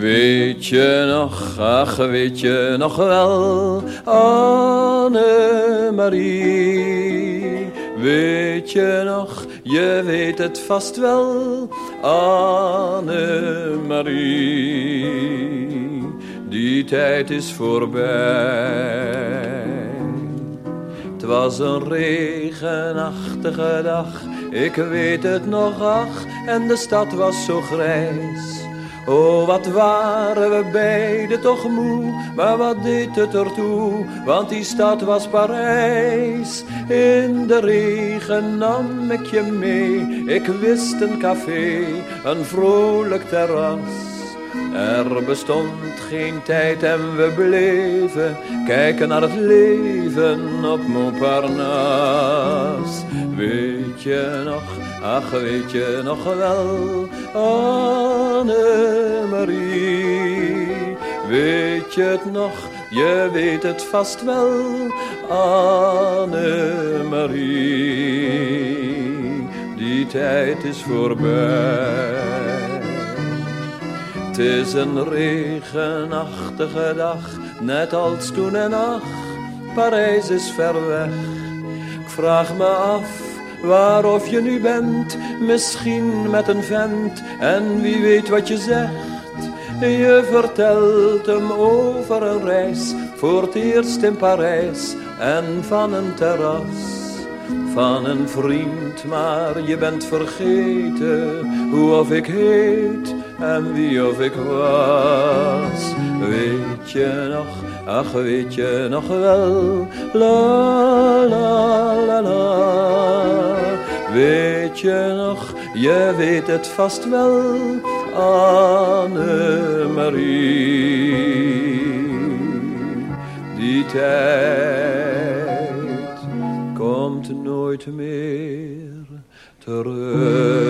Weet je nog, ach weet je nog wel, Anne-Marie. Weet je nog, je weet het vast wel, Anne-Marie. Die tijd is voorbij. Het was een regenachtige dag, ik weet het nog, ach, en de stad was zo grijs. Oh, wat waren we beiden toch moe, maar wat deed het ertoe, want die stad was Parijs. In de regen nam ik je mee, ik wist een café, een vrolijk terras. Er bestond geen tijd en we bleven kijken naar het leven op Montparnasse. Weet je nog, ach weet je nog wel, Anne-Marie. Weet je het nog, je weet het vast wel, Anne-Marie. Die tijd is voorbij. Het is een regenachtige dag, net als toen en ach, Parijs is ver weg. Ik vraag me af waar of je nu bent, misschien met een vent, en wie weet wat je zegt. Je vertelt hem over een reis, voor het eerst in Parijs, en van een terras. Van een vriend, maar je bent vergeten hoe of ik heet en wie of ik was. Weet je nog, ach weet je nog wel, la la la la. Weet je nog, je weet het vast wel, Die tijd komt nooit meer terug.